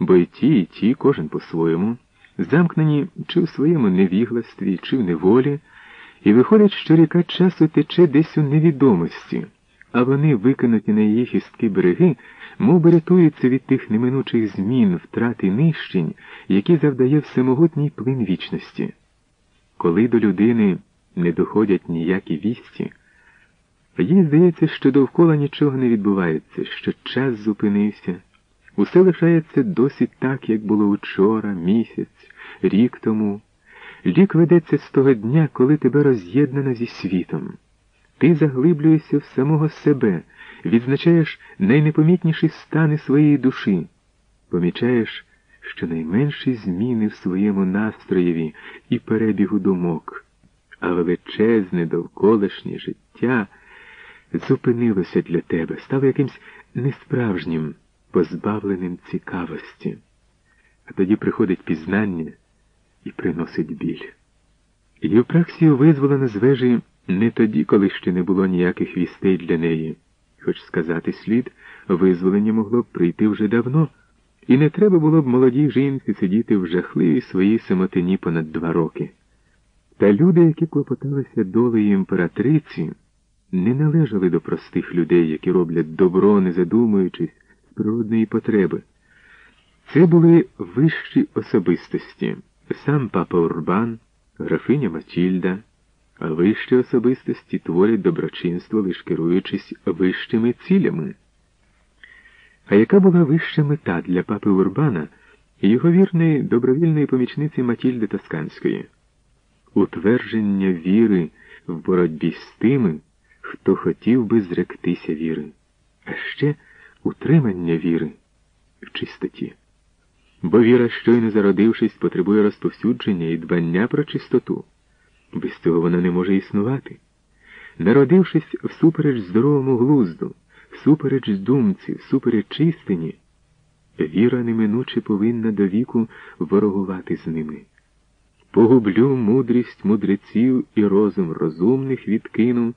бо й ті, і ті, кожен по-своєму, замкнені чи в своєму невігластві, чи в неволі, і виходить, що ріка часу тече десь у невідомості, а вони, викинуті на її хістки береги, мов би рятуються від тих неминучих змін, втрат і нищень, які завдає всемогутній плин вічності. Коли до людини не доходять ніякі вісті, їй здається, що довкола нічого не відбувається, що час зупинився. Усе лишається досі так, як було вчора, місяць, рік тому. Лік ведеться з того дня, коли тебе роз'єднано зі світом. Ти заглиблюєшся в самого себе, відзначаєш найнепомітніші стани своєї душі, помічаєш, що найменші зміни в своєму настроєві і перебігу думок, а величезне довколишнє життя зупинилося для тебе, стало якимсь несправжнім, позбавленим цікавості. А тоді приходить пізнання і приносить біль. Євпраксію визволено з вежі не тоді, коли ще не було ніяких вістей для неї, хоч сказати слід, визволення могло б прийти вже давно, і не треба було б молодій жінці сидіти в жахливій своїй самотині понад два роки. Та люди, які клопоталися долею імператриці, не належали до простих людей, які роблять добро, не задумуючись природної потреби. Це були вищі особистості, сам папа Урбан, графиня Матільда, а вищі особистості творять доброчинство, лиш керуючись вищими цілями. А яка була вища мета для папи Урбана і його вірної добровільної помічниці Матільди Тосканської? Утвердження віри в боротьбі з тими, хто хотів би зректися віри, а ще утримання віри в чистоті. Бо віра, щойно зародившись, потребує розповсюдження і дбання про чистоту. Без цього вона не може існувати. Народившись всупереч здоровому глузду, всупереч думці, всупереч істині, віра неминуче повинна до віку ворогувати з ними. Погублю мудрість мудреців і розум розумних відкину,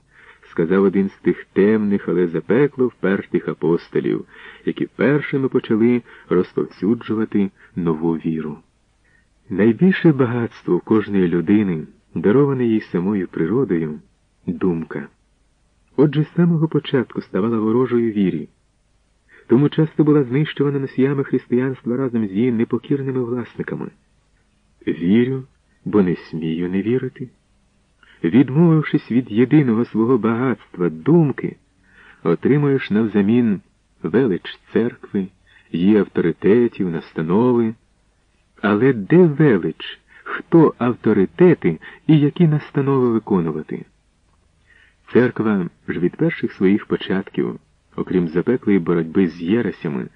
сказав один з тих темних, але запекло впертих апостолів, які першими почали розповсюджувати нову віру. Найбільше багатство кожної людини, дароване їй самою природою, думка. Отже, з самого початку ставала ворожою вірі, тому часто була знищувана носіями християнства разом з її непокірними власниками. Вірю, бо не смію не вірити. Відмовившись від єдиного свого багатства, думки, отримуєш навзамін велич церкви, її авторитетів, настанови. Але де велич, хто авторитети і які настанови виконувати? Церква ж від перших своїх початків, окрім запеклої боротьби з єресями,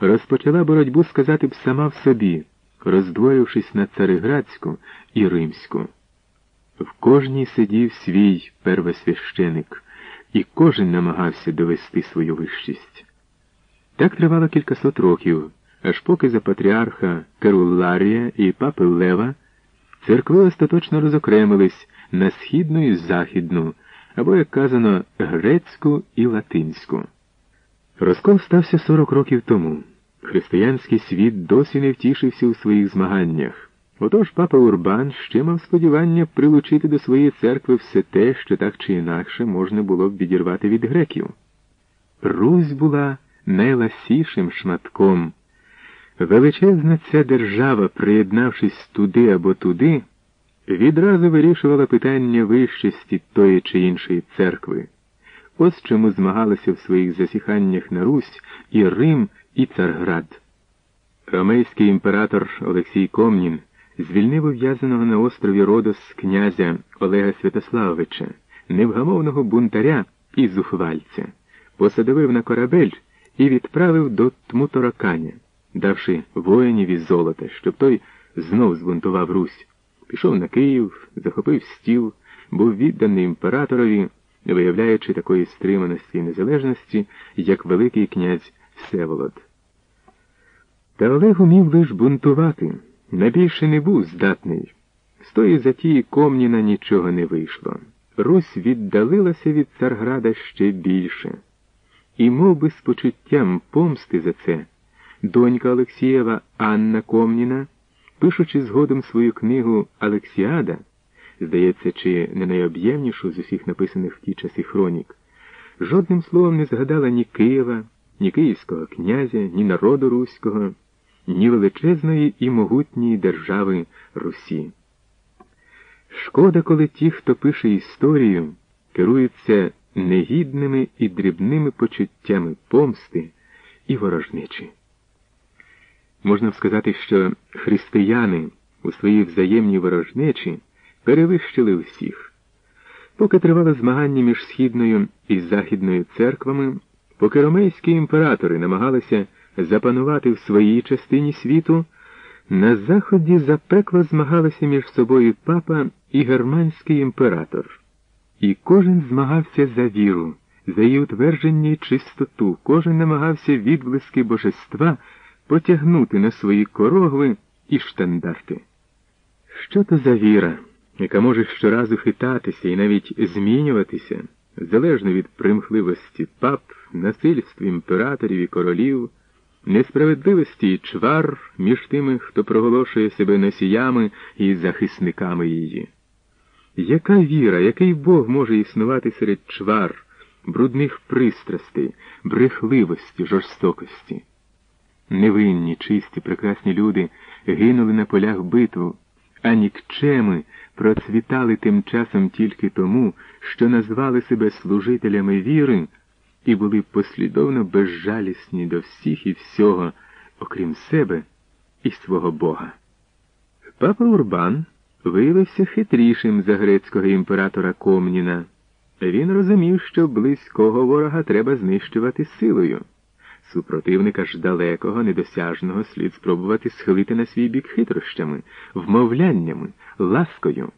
розпочала боротьбу сказати б сама в собі, роздвоївшись на цареградську і римську. В кожній сидів свій первосвященик, і кожен намагався довести свою вищість. Так тривало кількасот років, аж поки за патріарха Керуларія і папи Лева церкви остаточно розокремились на східну і західну, або, як казано, грецьку і латинську. Розкол стався 40 років тому. Християнський світ досі не втішився у своїх змаганнях. Отож папа Урбан ще мав сподівання прилучити до своєї церкви все те, що так чи інакше можна було б відірвати від греків. Русь була найласішим шматком. Величезна ця держава, приєднавшись туди або туди, відразу вирішувала питання вищості тої чи іншої церкви. Ось чому змагалися в своїх засіханнях на Русь і Рим, і Царград. Ромейський імператор Олексій Комнін звільнив ув'язаного на острові Родос князя Олега Святославовича, невгамовного бунтаря і зухвальця, посадовив на корабель і відправив до Тмутораканя, давши воїнів із золота, щоб той знов збунтував Русь. Пішов на Київ, захопив стіл, був відданий імператорові, виявляючи такої стриманості і незалежності, як Великий князь Всеволод. Та Олег умів лиш бунтувати, набільше не був здатний. З тої затії Комніна нічого не вийшло. Русь віддалилася від Царграда ще більше. І мов би, з почуттям помсти за це, донька Олексієва Анна Комніна, пишучи згодом свою книгу Алексіада, здається, чи не найоб'ємнішу з усіх написаних в ті часи хронік, жодним словом не згадала ні Києва, ні київського князя, ні народу руського, ні величезної і могутньої держави Русі. Шкода, коли ті, хто пише історію, керуються негідними і дрібними почуттями помсти і ворожничі. Можна сказати, що християни у своїй взаємній ворожнечі перевищили всіх. Поки тривало змагання між східною і західною церквами, поки ромейські імператори намагалися запанувати в своїй частині світу, на заході запекло змагалися між собою папа і германський імператор. І кожен змагався за віру, за її утвердження і чистоту, кожен намагався відблиски божества потягнути на свої корогви і штандарти. Що то за віра, яка може щоразу хитатися і навіть змінюватися, залежно від примхливості пап, насильств імператорів і королів, несправедливості і чвар між тими, хто проголошує себе носіями і захисниками її? Яка віра, який Бог може існувати серед чвар, брудних пристрастей, брехливості, жорстокості? Невинні, чисті, прекрасні люди гинули на полях битву, а нікчеми процвітали тим часом тільки тому, що назвали себе служителями віри і були послідовно безжалісні до всіх і всього, окрім себе і свого Бога. Папа Урбан виявився хитрішим за грецького імператора Комніна. Він розумів, що близького ворога треба знищувати силою. Супротивника ж далекого, недосяжного слід спробувати схилити на свій бік хитрощами, вмовляннями, ласкою.